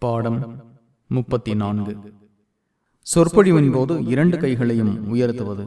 பாடம் முப்பத்தி நான்கு. சொற்பொழிவின் போது இரண்டு கைகளையும் உயர்த்துவது.